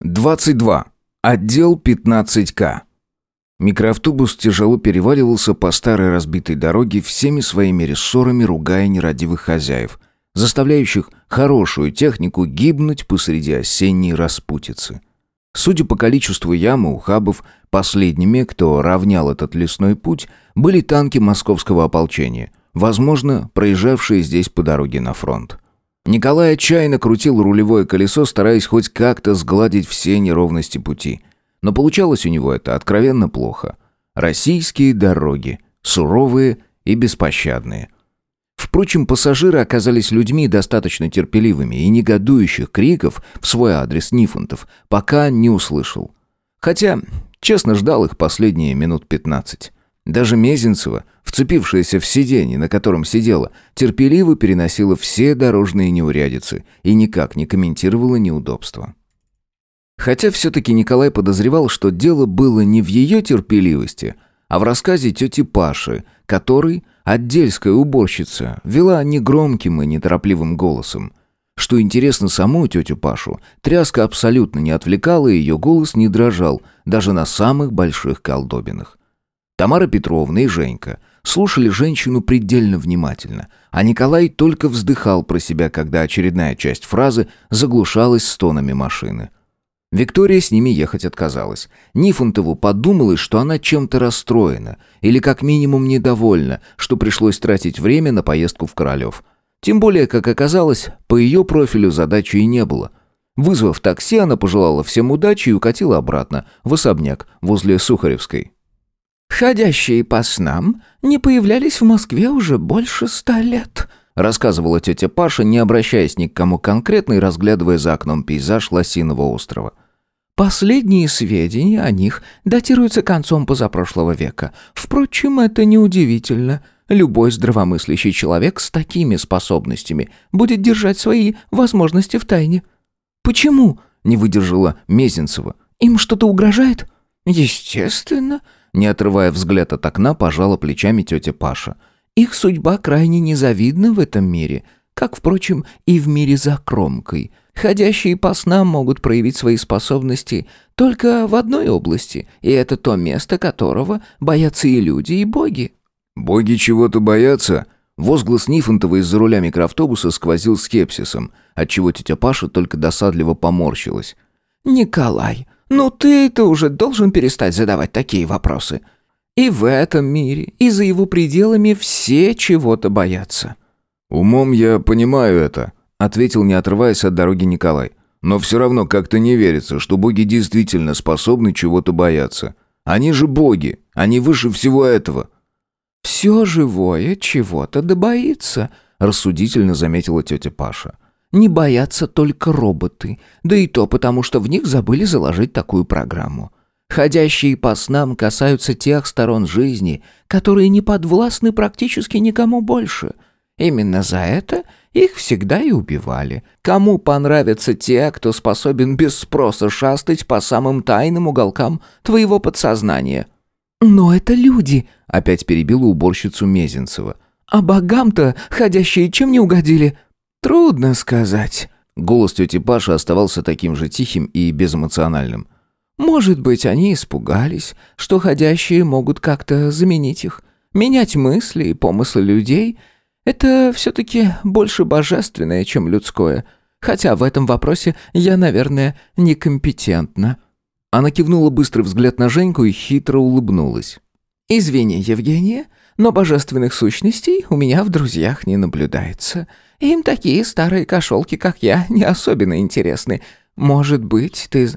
22. Отдел 15К. Микроавтобус тяжело переваливался по старой разбитой дороге всеми своими рессорами, ругая нерадивых хозяев, заставляющих хорошую технику гибнуть посреди осенней распутицы. Судя по количеству ям и ухабов, последними, кто равнял этот лесной путь, были танки московского ополчения, возможно, проезжавшие здесь по дороге на фронт. Николай отчаянно крутил рулевое колесо, стараясь хоть как-то сгладить все неровности пути. Но получалось у него это откровенно плохо. Российские дороги. Суровые и беспощадные. Впрочем, пассажиры оказались людьми достаточно терпеливыми и негодующих криков в свой адрес Нифонтов пока не услышал. Хотя, честно, ждал их последние минут пятнадцать. Даже Мезенцева, вцепившаяся в сиденье, на котором сидела, терпеливо переносила все дорожные неурядицы и никак не комментировала неудобства. Хотя все-таки Николай подозревал, что дело было не в ее терпеливости, а в рассказе тети Паши, который, отдельская уборщица, вела негромким и неторопливым голосом. Что интересно, саму тетю Пашу тряска абсолютно не отвлекала, и ее голос не дрожал, даже на самых больших колдобинах. Тамара Петровна и Женька слушали женщину предельно внимательно, а Николай только вздыхал про себя, когда очередная часть фразы заглушалась стонами машины. Виктория с ними ехать отказалась. Нифонтову подумалось, что она чем-то расстроена или как минимум недовольна, что пришлось тратить время на поездку в Королев. Тем более, как оказалось, по ее профилю задачи и не было. Вызвав такси, она пожелала всем удачи и укатила обратно, в особняк, возле Сухаревской. «Ходящие по снам не появлялись в Москве уже больше ста лет», рассказывала тетя Паша, не обращаясь ни к кому конкретно и разглядывая за окном пейзаж Лосиного острова. Последние сведения о них датируются концом позапрошлого века. Впрочем, это неудивительно. Любой здравомыслящий человек с такими способностями будет держать свои возможности в тайне. «Почему?» — не выдержала Мезенцева. «Им что-то угрожает?» «Естественно», не отрывая взгляд от окна, пожала плечами тетя Паша. «Их судьба крайне незавидна в этом мире, как, впрочем, и в мире за кромкой. Ходящие по снам могут проявить свои способности только в одной области, и это то место, которого боятся и люди, и боги». «Боги чего-то боятся?» Возглас Нифонтова из-за руля микроавтобуса сквозил скепсисом, отчего тетя Паша только досадливо поморщилась. «Николай, ну ты-то уже должен перестать задавать такие вопросы. И в этом мире, и за его пределами все чего-то боятся». «Умом я понимаю это», — ответил, не отрываясь от дороги Николай. «Но все равно как-то не верится, что боги действительно способны чего-то бояться. Они же боги, они выше всего этого». «Все живое чего-то да боится», — рассудительно заметила тетя Паша. Не боятся только роботы, да и то потому, что в них забыли заложить такую программу. Ходящие по снам касаются тех сторон жизни, которые не подвластны практически никому больше. Именно за это их всегда и убивали. Кому понравятся те, кто способен без спроса шастать по самым тайным уголкам твоего подсознания? «Но это люди», — опять перебила уборщицу Мезенцева. «А богам-то ходящие чем не угодили?» «Трудно сказать». Голос тети Паши оставался таким же тихим и безэмоциональным. «Может быть, они испугались, что ходящие могут как-то заменить их. Менять мысли и помыслы людей — это все-таки больше божественное, чем людское. Хотя в этом вопросе я, наверное, некомпетентна». Она кивнула быстрый взгляд на Женьку и хитро улыбнулась. «Извини, Евгения, но божественных сущностей у меня в друзьях не наблюдается. Им такие старые кошелки, как я, не особенно интересны. Может быть, ты...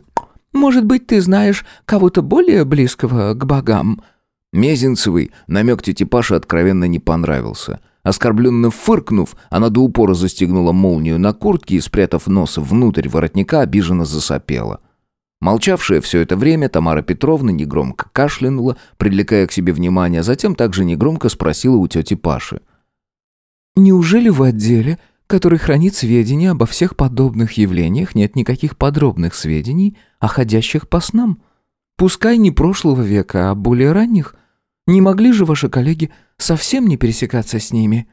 Может быть, ты знаешь кого-то более близкого к богам?» Мезенцевый намек тети Паши откровенно не понравился. Оскорбленно фыркнув, она до упора застегнула молнию на куртке и, спрятав нос внутрь воротника, обиженно засопела. Молчавшая все это время, Тамара Петровна негромко кашлянула, привлекая к себе внимание, затем также негромко спросила у тети Паши. Неужели в отделе, который хранит сведения обо всех подобных явлениях, нет никаких подробных сведений о ходящих по снам? Пускай не прошлого века, а более ранних. Не могли же ваши коллеги совсем не пересекаться с ними?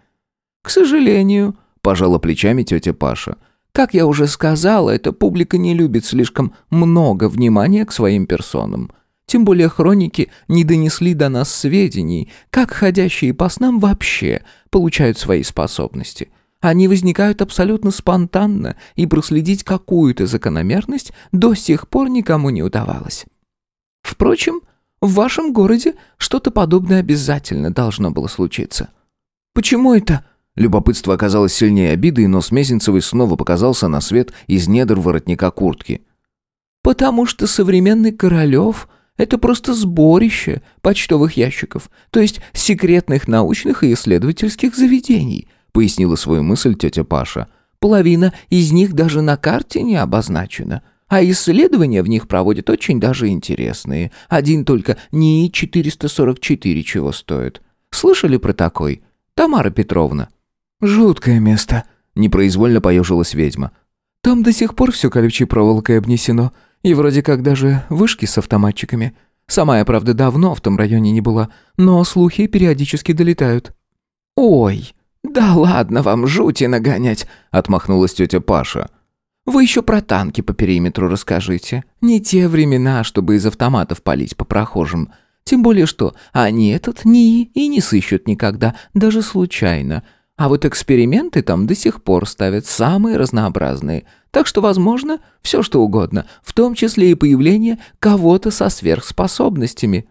К сожалению, пожала плечами тетя Паша. Как я уже сказала, эта публика не любит слишком много внимания к своим персонам. Тем более хроники не донесли до нас сведений, как ходящие по снам вообще получают свои способности. Они возникают абсолютно спонтанно, и проследить какую-то закономерность до сих пор никому не удавалось. Впрочем, в вашем городе что-то подобное обязательно должно было случиться. Почему это? Любопытство оказалось сильнее обиды, и нос Мезенцевой снова показался на свет из недр воротника куртки. Потому что современный Королев — это просто сборище почтовых ящиков, то есть секретных научных и исследовательских заведений, пояснила свою мысль тетя Паша. Половина из них даже на карте не обозначена — а исследования в них проводят очень даже интересные. Один только НИИ-444 чего стоит. Слышали про такой? Тамара Петровна?» «Жуткое место», — непроизвольно поежилась ведьма. «Там до сих пор все колючей проволокой обнесено. И вроде как даже вышки с автоматчиками. Сама я, правда, давно в том районе не была, но слухи периодически долетают». «Ой, да ладно вам жути нагонять», — отмахнулась тетя Паша. Вы еще про танки по периметру расскажите. Не те времена, чтобы из автоматов палить по прохожим. Тем более что они этот НИИ и не сыщут никогда, даже случайно. А вот эксперименты там до сих пор ставят самые разнообразные. Так что, возможно, все что угодно, в том числе и появление кого-то со сверхспособностями.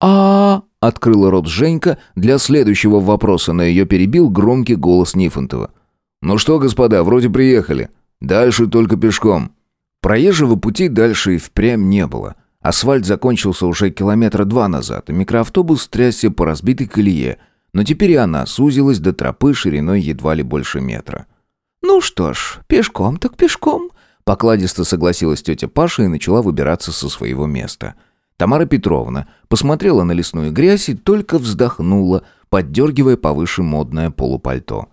а открыла рот Женька, для следующего вопроса на ее перебил громкий голос Нифонтова. «Ну что, господа, вроде приехали». Дальше только пешком. Проезжего пути дальше и впрямь не было. Асфальт закончился уже километра два назад, и микроавтобус трясся по разбитой колее, но теперь и она сузилась до тропы шириной едва ли больше метра. «Ну что ж, пешком так пешком», — покладисто согласилась тетя Паша и начала выбираться со своего места. Тамара Петровна посмотрела на лесную грязь и только вздохнула, поддергивая повыше модное полупальто.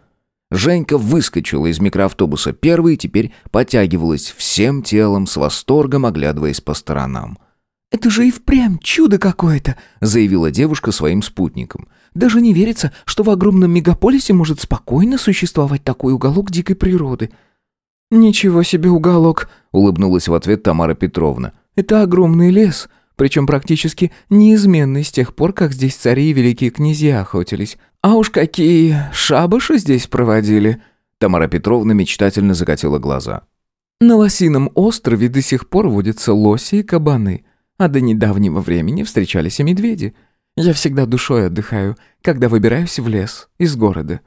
Женька выскочила из микроавтобуса первой и теперь потягивалась всем телом, с восторгом оглядываясь по сторонам. «Это же и впрямь чудо какое-то», — заявила девушка своим спутникам. «Даже не верится, что в огромном мегаполисе может спокойно существовать такой уголок дикой природы». «Ничего себе уголок», — улыбнулась в ответ Тамара Петровна. «Это огромный лес, причем практически неизменный с тех пор, как здесь цари и великие князья охотились. А уж какие шабаши здесь проводили!» Тамара Петровна мечтательно закатила глаза. «На Лосином острове до сих пор водятся лоси и кабаны, а до недавнего времени встречались и медведи. Я всегда душой отдыхаю, когда выбираюсь в лес из города».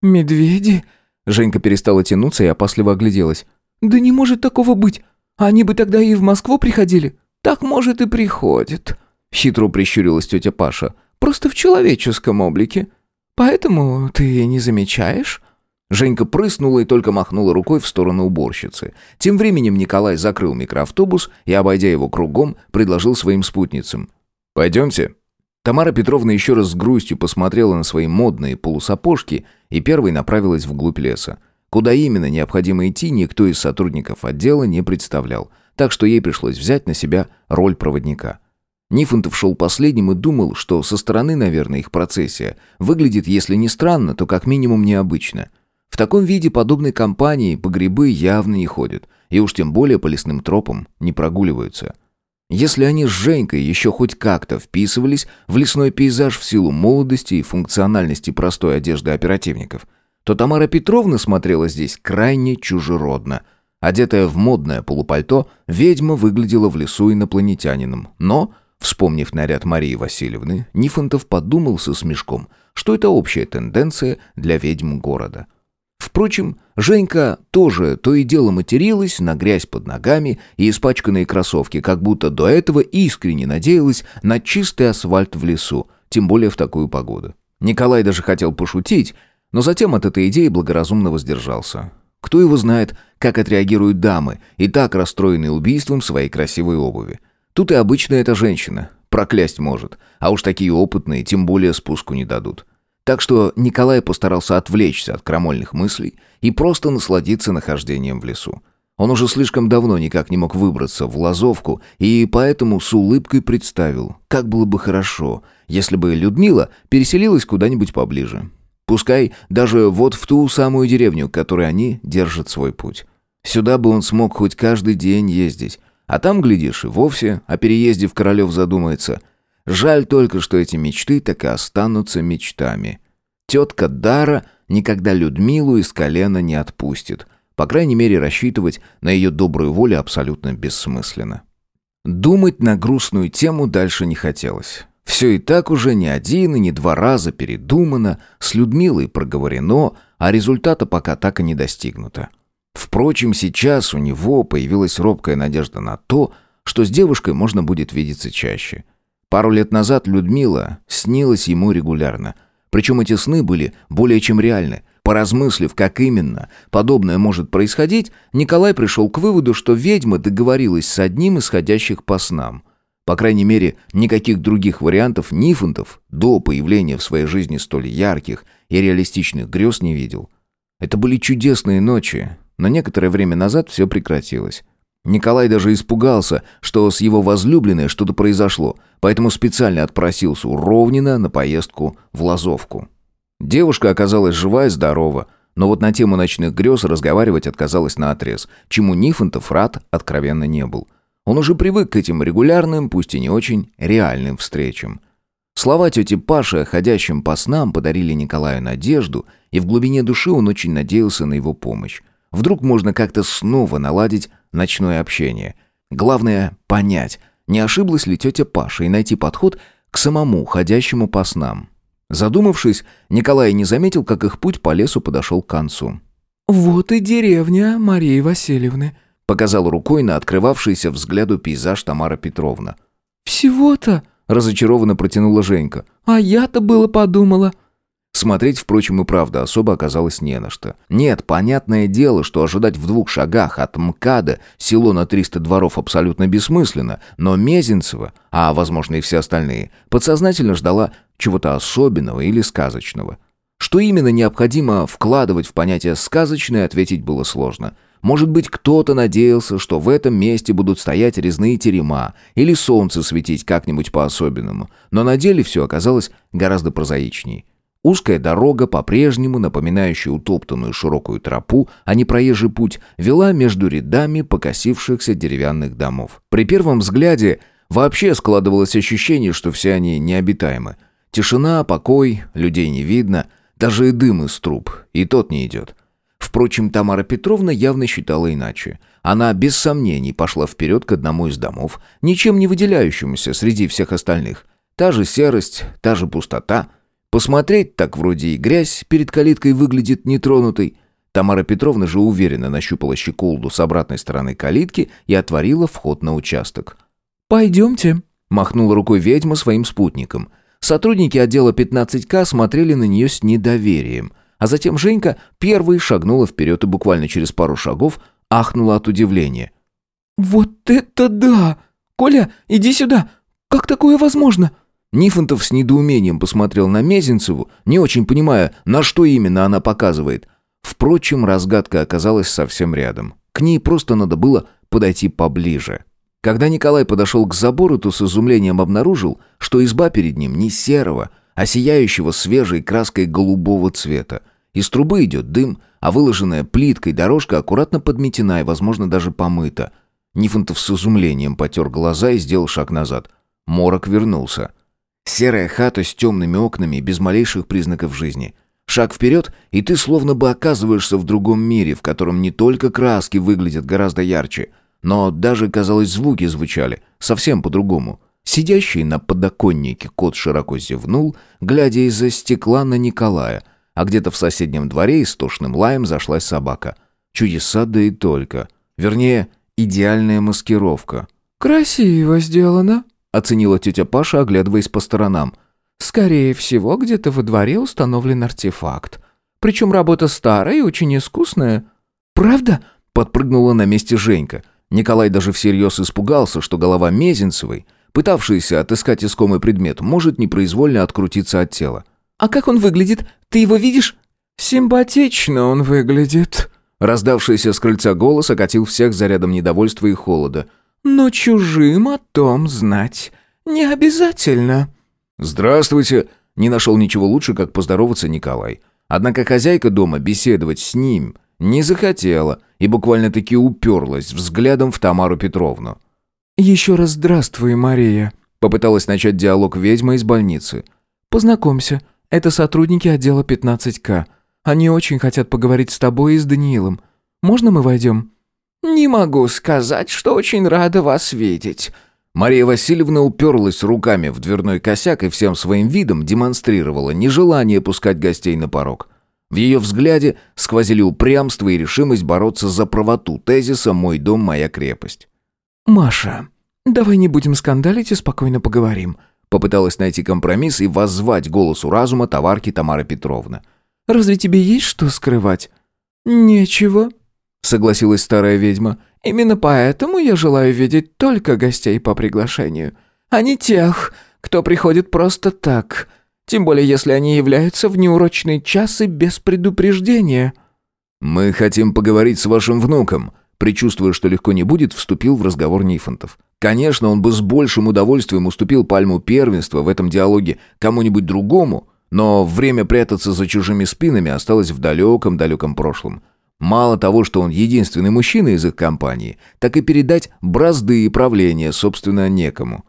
«Медведи?» Женька перестала тянуться и опасливо огляделась. «Да не может такого быть! Они бы тогда и в Москву приходили!» «Так, может, и приходит», — хитро прищурилась тетя Паша. «Просто в человеческом облике. Поэтому ты не замечаешь?» Женька прыснула и только махнула рукой в сторону уборщицы. Тем временем Николай закрыл микроавтобус и, обойдя его кругом, предложил своим спутницам. «Пойдемте». Тамара Петровна еще раз с грустью посмотрела на свои модные полусапожки и первой направилась вглубь леса. Куда именно необходимо идти, никто из сотрудников отдела не представлял – так что ей пришлось взять на себя роль проводника. Нифонтов шел последним и думал, что со стороны, наверное, их процессия выглядит, если не странно, то как минимум необычно. В таком виде подобной компании по грибы явно не ходят, и уж тем более по лесным тропам не прогуливаются. Если они с Женькой еще хоть как-то вписывались в лесной пейзаж в силу молодости и функциональности простой одежды оперативников, то Тамара Петровна смотрела здесь крайне чужеродно – Одетая в модное полупальто, ведьма выглядела в лесу инопланетянином. Но, вспомнив наряд Марии Васильевны, Нифонтов подумал со смешком, что это общая тенденция для ведьм города. Впрочем, Женька тоже то и дело материлась на грязь под ногами и испачканные кроссовки, как будто до этого искренне надеялась на чистый асфальт в лесу, тем более в такую погоду. Николай даже хотел пошутить, но затем от этой идеи благоразумно воздержался. Кто его знает, как отреагируют дамы, и так расстроенные убийством своей красивой обуви. Тут и обычная эта женщина, проклясть может, а уж такие опытные тем более спуску не дадут. Так что Николай постарался отвлечься от крамольных мыслей и просто насладиться нахождением в лесу. Он уже слишком давно никак не мог выбраться в Лазовку, и поэтому с улыбкой представил, как было бы хорошо, если бы Людмила переселилась куда-нибудь поближе. Пускай даже вот в ту самую деревню, к которой они держат свой путь. Сюда бы он смог хоть каждый день ездить. А там, глядишь, и вовсе о переезде в Королев задумается. Жаль только, что эти мечты так и останутся мечтами. Тетка Дара никогда Людмилу из колена не отпустит. По крайней мере, рассчитывать на ее добрую волю абсолютно бессмысленно. Думать на грустную тему дальше не хотелось. Все и так уже не один и не два раза передумано, с Людмилой проговорено, а результата пока так и не достигнуто. Впрочем, сейчас у него появилась робкая надежда на то, что с девушкой можно будет видеться чаще. Пару лет назад Людмила снилась ему регулярно. Причем эти сны были более чем реальны. Поразмыслив, как именно подобное может происходить, Николай пришел к выводу, что ведьма договорилась с одним из ходящих по снам. По крайней мере, никаких других вариантов Нифонтов до появления в своей жизни столь ярких и реалистичных грез не видел. Это были чудесные ночи, но некоторое время назад все прекратилось. Николай даже испугался, что с его возлюбленной что-то произошло, поэтому специально отпросился у Ровнина на поездку в Лазовку. Девушка оказалась жива и здорова, но вот на тему ночных грез разговаривать отказалась наотрез, чему Нифонтов рад откровенно не был. Он уже привык к этим регулярным, пусть и не очень, реальным встречам. Слова тети Паши о ходящем по снам подарили Николаю надежду, и в глубине души он очень надеялся на его помощь. Вдруг можно как-то снова наладить ночное общение. Главное — понять, не ошиблась ли тетя Паша и найти подход к самому ходящему по снам. Задумавшись, Николай не заметил, как их путь по лесу подошел к концу. «Вот и деревня Марии Васильевны», — показал рукой на открывавшийся взгляду пейзаж Тамара Петровна. «Всего-то?» — разочарованно протянула Женька. «А я-то было подумала». Смотреть, впрочем, и правда особо оказалось не на что. Нет, понятное дело, что ожидать в двух шагах от МКАДа село на 300 дворов абсолютно бессмысленно, но Мезенцева, а, возможно, и все остальные, подсознательно ждала чего-то особенного или сказочного. Что именно необходимо вкладывать в понятие «сказочное» ответить было сложно. Может быть, кто-то надеялся, что в этом месте будут стоять резные терема или солнце светить как-нибудь по-особенному, но на деле все оказалось гораздо прозаичнее. Узкая дорога, по-прежнему напоминающая утоптанную широкую тропу, а не проезжий путь, вела между рядами покосившихся деревянных домов. При первом взгляде вообще складывалось ощущение, что все они необитаемы. Тишина, покой, людей не видно, даже и дым из труб, и тот не идет. Впрочем, Тамара Петровна явно считала иначе. Она без сомнений пошла вперед к одному из домов, ничем не выделяющемуся среди всех остальных. Та же серость, та же пустота — Посмотреть так вроде и грязь перед калиткой выглядит нетронутой. Тамара Петровна же уверенно нащупала щеколду с обратной стороны калитки и отворила вход на участок. «Пойдемте», — махнула рукой ведьма своим спутником. Сотрудники отдела 15К смотрели на нее с недоверием, а затем Женька первой шагнула вперед и буквально через пару шагов ахнула от удивления. «Вот это да! Коля, иди сюда! Как такое возможно?» Нифонтов с недоумением посмотрел на Мезенцеву, не очень понимая, на что именно она показывает. Впрочем, разгадка оказалась совсем рядом. К ней просто надо было подойти поближе. Когда Николай подошел к забору, то с изумлением обнаружил, что изба перед ним не серого, а сияющего свежей краской голубого цвета. Из трубы идет дым, а выложенная плиткой дорожка аккуратно подметена и, возможно, даже помыта. Нифонтов с изумлением потер глаза и сделал шаг назад. Морок вернулся. Серая хата с темными окнами, без малейших признаков жизни. Шаг вперед, и ты словно бы оказываешься в другом мире, в котором не только краски выглядят гораздо ярче, но даже, казалось, звуки звучали совсем по-другому. Сидящий на подоконнике кот широко зевнул, глядя из-за стекла на Николая, а где-то в соседнем дворе истошным лаем зашлась собака. Чудеса да и только. Вернее, идеальная маскировка. «Красиво сделано», оценила тетя Паша, оглядываясь по сторонам. «Скорее всего, где-то во дворе установлен артефакт. Причем работа старая и очень искусная». «Правда?» — подпрыгнула на месте Женька. Николай даже всерьез испугался, что голова Мезенцевой, пытавшаяся отыскать искомый предмет, может непроизвольно открутиться от тела. «А как он выглядит? Ты его видишь?» «Симпатично он выглядит», Раздавшийся с крыльца голос окатил всех зарядом недовольства и холода. Но чужим о том знать не обязательно». «Здравствуйте!» Не нашел ничего лучше, как поздороваться Николай. Однако хозяйка дома беседовать с ним не захотела и буквально-таки уперлась взглядом в Тамару Петровну. «Еще раз здравствуй, Мария», — попыталась начать диалог ведьма из больницы. «Познакомься, это сотрудники отдела 15К. Они очень хотят поговорить с тобой и с Даниилом. Можно мы войдем?» «Не могу сказать, что очень рада вас видеть». Мария Васильевна уперлась руками в дверной косяк и всем своим видом демонстрировала нежелание пускать гостей на порог. В ее взгляде сквозили упрямство и решимость бороться за правоту тезиса «Мой дом, моя крепость». «Маша, давай не будем скандалить и спокойно поговорим», попыталась найти компромисс и воззвать голосу разума товарки Тамары Петровны. «Разве тебе есть что скрывать?» «Нечего», — согласилась старая ведьма. «Именно поэтому я желаю видеть только гостей по приглашению, а не тех, кто приходит просто так, тем более если они являются в неурочный час и без предупреждения». «Мы хотим поговорить с вашим внуком», предчувствуя, что легко не будет, вступил в разговор Нифонтов. Конечно, он бы с большим удовольствием уступил пальму первенства в этом диалоге кому-нибудь другому, но время прятаться за чужими спинами осталось в далеком-далеком прошлом. Мало того, что он единственный мужчина из их компании, так и передать бразды и правления, собственно, некому.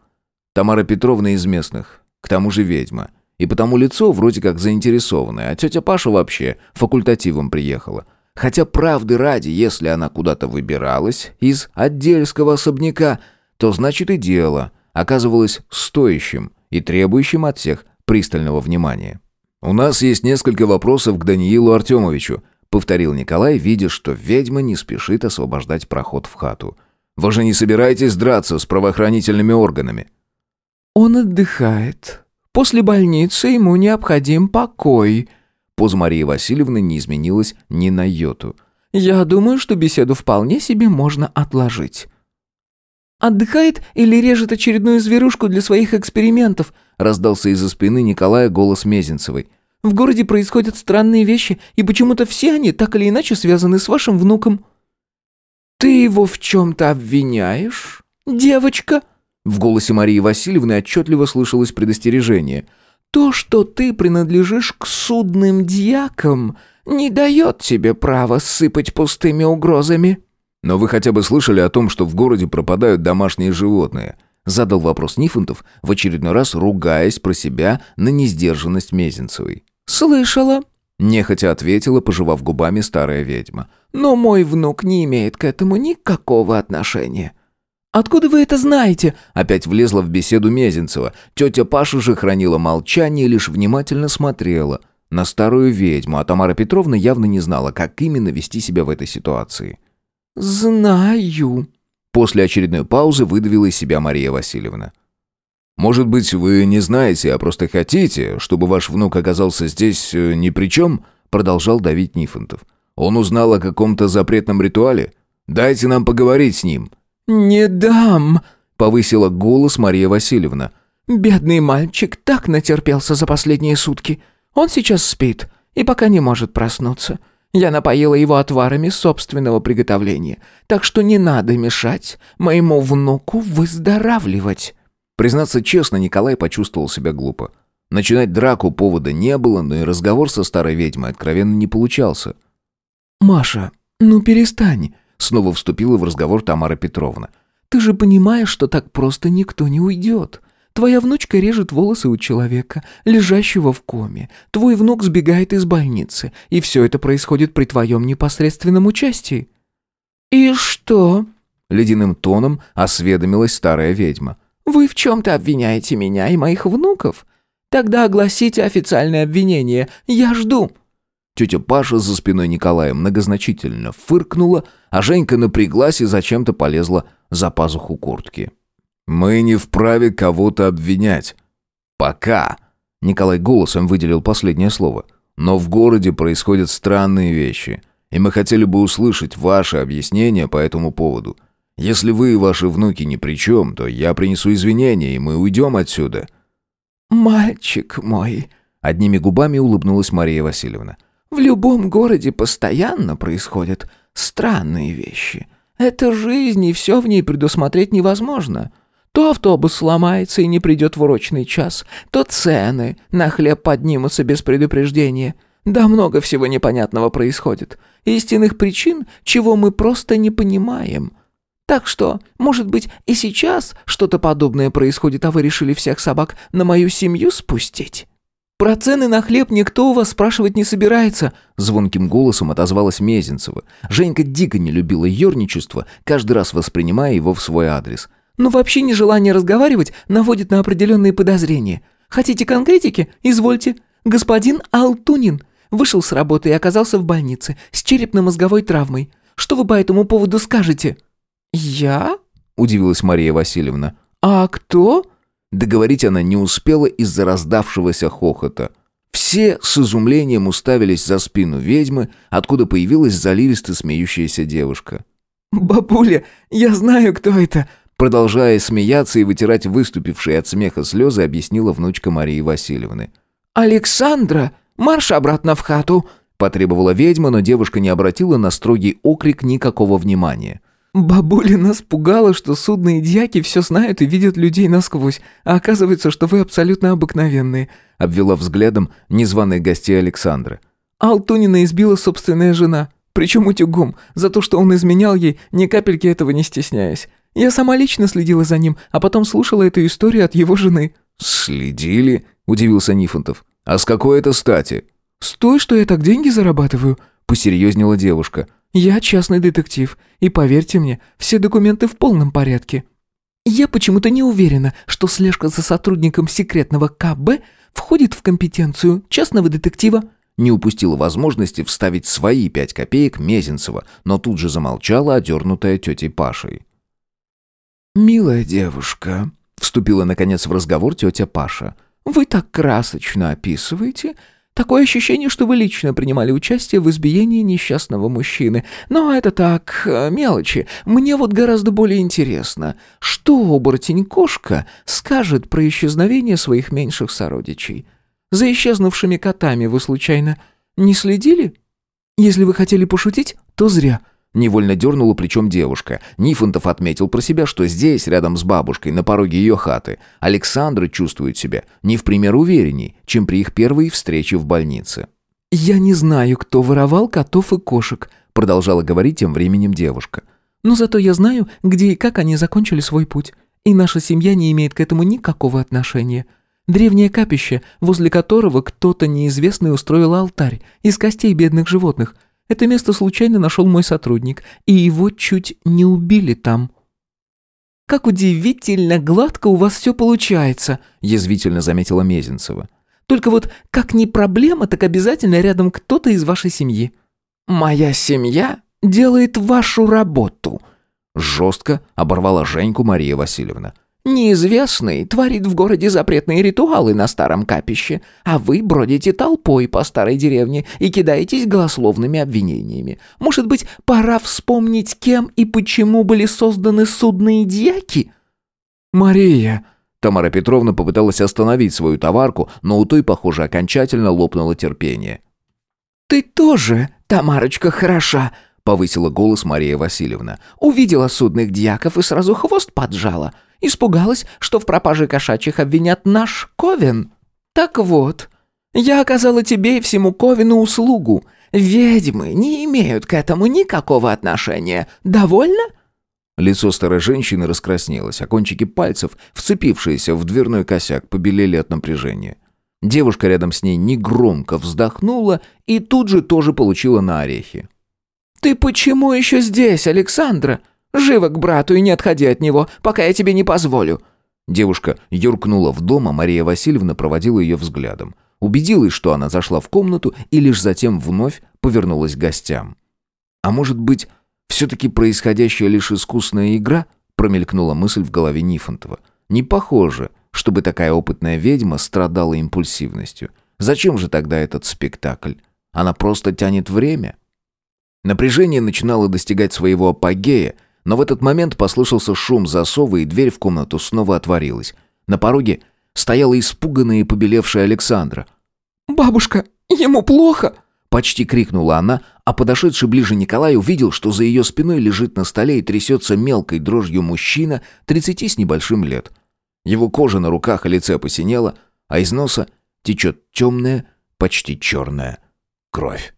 Тамара Петровна из местных, к тому же ведьма. И потому лицо вроде как заинтересованное, а тетя Паша вообще факультативом приехала. Хотя правды ради, если она куда-то выбиралась из отдельского особняка, то значит и дело оказывалось стоящим и требующим от всех пристального внимания. «У нас есть несколько вопросов к Даниилу Артемовичу», повторил Николай, видя, что ведьма не спешит освобождать проход в хату. «Вы же не собираетесь драться с правоохранительными органами?» «Он отдыхает. После больницы ему необходим покой». Поза Марии Васильевны не изменилась ни на йоту. «Я думаю, что беседу вполне себе можно отложить». «Отдыхает или режет очередную зверушку для своих экспериментов?» раздался из-за спины Николая голос Мезенцевой. В городе происходят странные вещи, и почему-то все они так или иначе связаны с вашим внуком». «Ты его в чем-то обвиняешь, девочка?» В голосе Марии Васильевны отчетливо слышалось предостережение. «То, что ты принадлежишь к судным дьякам, не дает тебе права сыпать пустыми угрозами». «Но вы хотя бы слышали о том, что в городе пропадают домашние животные?» Задал вопрос Нифонтов, в очередной раз ругаясь про себя на несдержанность Мезенцевой. «Слышала», — нехотя ответила, пожевав губами старая ведьма. «Но мой внук не имеет к этому никакого отношения». «Откуда вы это знаете?» Опять влезла в беседу Мезенцева. Тетя Паша же хранила молчание и лишь внимательно смотрела на старую ведьму, а Тамара Петровна явно не знала, как именно вести себя в этой ситуации. «Знаю», — после очередной паузы выдавила из себя Мария Васильевна. Может быть, вы не знаете, а просто хотите, чтобы ваш внук оказался здесь э, ни при чем?» Продолжал давить Нифонтов. «Он узнал о каком-то запретном ритуале? Дайте нам поговорить с ним». «Не дам!» — повысила голос Мария Васильевна. «Бедный мальчик так натерпелся за последние сутки. Он сейчас спит и пока не может проснуться. Я напоила его отварами собственного приготовления, так что не надо мешать моему внуку выздоравливать». Признаться честно, Николай почувствовал себя глупо. Начинать драку повода не было, но и разговор со старой ведьмой откровенно не получался. «Маша, ну перестань», — снова вступила в разговор Тамара Петровна. «Ты же понимаешь, что так просто никто не уйдет. Твоя внучка режет волосы у человека, лежащего в коме. Твой внук сбегает из больницы, и все это происходит при твоем непосредственном участии». «И что?» — ледяным тоном осведомилась старая ведьма. Вы в чем-то обвиняете меня и моих внуков? Тогда огласите официальное обвинение. Я жду». Тетя Паша за спиной Николая многозначительно фыркнула, а Женька напряглась и зачем-то полезла за пазуху куртки. «Мы не вправе кого-то обвинять. Пока!» Николай голосом выделил последнее слово. «Но в городе происходят странные вещи, и мы хотели бы услышать ваши объяснения по этому поводу. Если вы и ваши внуки ни при чем, то я принесу извинения, и мы уйдем отсюда». «Мальчик мой», — одними губами улыбнулась Мария Васильевна, «в любом городе постоянно происходят странные вещи. Это жизнь, и все в ней предусмотреть невозможно». То автобус сломается и не придет в урочный час, то цены на хлеб поднимутся без предупреждения. Да много всего непонятного происходит. Истинных причин, чего мы просто не понимаем. Так что, может быть, и сейчас что-то подобное происходит, а вы решили всех собак на мою семью спустить? «Про цены на хлеб никто у вас спрашивать не собирается», — звонким голосом отозвалась Мезенцева. Женька дико не любила ерничество, каждый раз воспринимая его в свой адрес. «Но вообще нежелание разговаривать наводит на определенные подозрения. Хотите конкретики? Извольте. Господин Алтунин вышел с работы и оказался в больнице с черепно-мозговой травмой. Что вы по этому поводу скажете?» «Я?» — удивилась Мария Васильевна. «А кто?» Договорить она не успела из-за раздавшегося хохота. Все с изумлением уставились за спину ведьмы, откуда появилась заливисто смеющаяся девушка. «Бабуля, я знаю, кто это!» Продолжая смеяться и вытирать выступившие от смеха слезы, объяснила внучка Марии Васильевны. «Александра, марш обратно в хату!» Потребовала ведьма, но девушка не обратила на строгий окрик никакого внимания. «Бабуля нас пугала, что судные дьяки все знают и видят людей насквозь, а оказывается, что вы абсолютно обыкновенные», — обвела взглядом незваных гостей Александра. «Алтунина избила собственная жена, причем утюгом, за то, что он изменял ей, ни капельки этого не стесняясь. Я сама лично следила за ним, а потом слушала эту историю от его жены». «Следили?» — удивился Нифонтов. «А с какой это стати?» «С той, что я так деньги зарабатываю», — посерьезнела девушка. «Я частный детектив, и поверьте мне, все документы в полном порядке». «Я почему-то не уверена, что слежка за сотрудником секретного КБ входит в компетенцию частного детектива». Не упустила возможности вставить свои пять копеек Мезенцева, но тут же замолчала, одернутая тетей Пашей. «Милая девушка», — вступила наконец в разговор тетя Паша, — «вы так красочно описываете, Такое ощущение, что вы лично принимали участие в избиении несчастного мужчины. Но это так, э, мелочи. Мне вот гораздо более интересно, что оборотень-кошка скажет про исчезновение своих меньших сородичей? За исчезнувшими котами вы, случайно, не следили? Если вы хотели пошутить, то зря». Невольно дернула плечом девушка. Нифонтов отметил про себя, что здесь, рядом с бабушкой, на пороге ее хаты, Александра чувствует себя не в пример уверенней, чем при их первой встрече в больнице. «Я не знаю, кто воровал котов и кошек», продолжала говорить тем временем девушка. «Но зато я знаю, где и как они закончили свой путь. И наша семья не имеет к этому никакого отношения. Древнее капище, возле которого кто-то неизвестный устроил алтарь из костей бедных животных, это место случайно нашел мой сотрудник, и его чуть не убили там». «Как удивительно гладко у вас все получается», — язвительно заметила Мезенцева. «Только вот как не проблема, так обязательно рядом кто-то из вашей семьи». «Моя семья делает вашу работу», — жестко оборвала Женьку Мария Васильевна. Неизвестный творит в городе запретные ритуалы на старом капище, а вы бродите толпой по старой деревне и кидаетесь голословными обвинениями. Может быть, пора вспомнить, кем и почему были созданы судные дьяки?» «Мария!» Тамара Петровна попыталась остановить свою товарку, но у той, похоже, окончательно лопнуло терпение. «Ты тоже, Тамарочка, хороша!» — повысила голос Мария Васильевна. «Увидела судных дьяков и сразу хвост поджала. Испугалась, что в пропаже кошачьих обвинят наш Ковен. Так вот, я оказала тебе и всему Ковену услугу. Ведьмы не имеют к этому никакого отношения. Довольно?» Лицо старой женщины раскраснелось, а кончики пальцев, вцепившиеся в дверной косяк, побелели от напряжения. Девушка рядом с ней негромко вздохнула и тут же тоже получила на орехи. «Ты почему еще здесь, Александра? Живо к брату и не отходи от него, пока я тебе не позволю». Девушка юркнула в дом, а Мария Васильевна проводила ее взглядом. Убедилась, что она зашла в комнату и лишь затем вновь повернулась к гостям. «А может быть, все-таки происходящая лишь искусная игра?» промелькнула мысль в голове Нифонтова. «Не похоже, чтобы такая опытная ведьма страдала импульсивностью. Зачем же тогда этот спектакль? Она просто тянет время?» Напряжение начинало достигать своего апогея, но в этот момент послышался шум засова, и дверь в комнату снова отворилась. На пороге стояла испуганная и побелевшая Александра. «Бабушка, ему плохо!» Почти крикнула она, а подошедший ближе Николай увидел, что за ее спиной лежит на столе и трясется мелкой дрожью мужчина, тридцати с небольшим лет. Его кожа на руках и лице посинела, а из носа течет темная, почти черная кровь.